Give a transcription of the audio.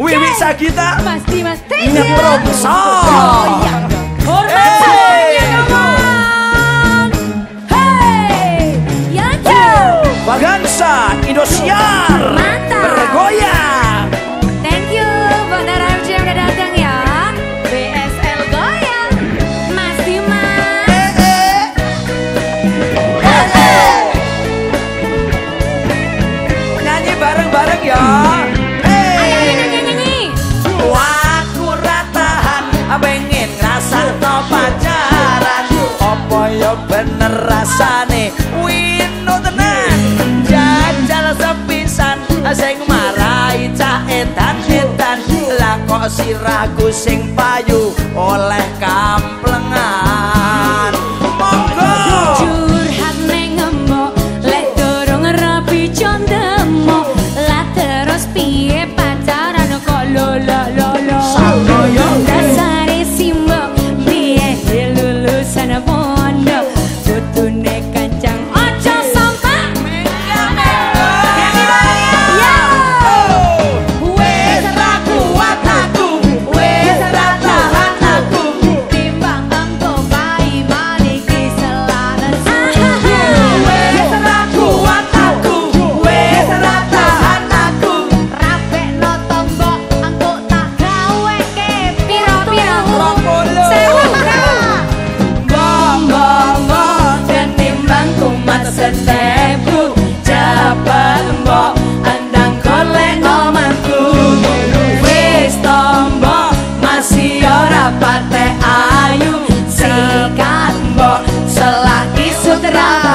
Wiwi Sagita Mas Dimas Nyeprongso Oh iya Hormat semuanya kawan Hey Yancu Bagansa Indosiar rasane. Wino tenan. Jajal sepisan sing marai cah etan etan lah kok sirahku sing payu oleh kamplengan. Monggo! Curhat ning emok lek dorong rapi condemo lah terus piye pacaran kok lolo? senepku Japan mbok Andang kolek omanku Wis tombo Masih ora pate ayu. Sikat mbok Selaki sutra.